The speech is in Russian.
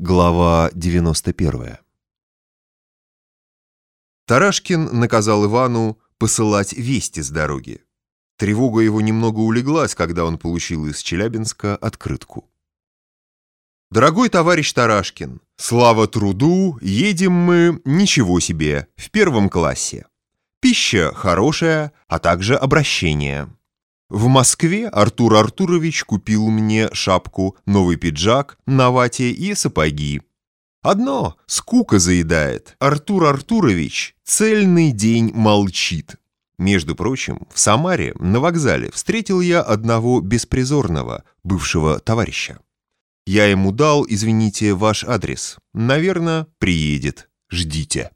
Глава 91 Тарашкин наказал Ивану посылать вести с дороги. Тревога его немного улеглась, когда он получил из Челябинска открытку. «Дорогой товарищ Тарашкин, слава труду, едем мы, ничего себе, в первом классе. Пища хорошая, а также обращение. В Москве Артур Артурович купил мне шапку, новый пиджак на вате и сапоги. Одно скука заедает. Артур Артурович цельный день молчит. Между прочим, в Самаре на вокзале встретил я одного беспризорного, бывшего товарища. Я ему дал, извините, ваш адрес. Наверное, приедет. Ждите.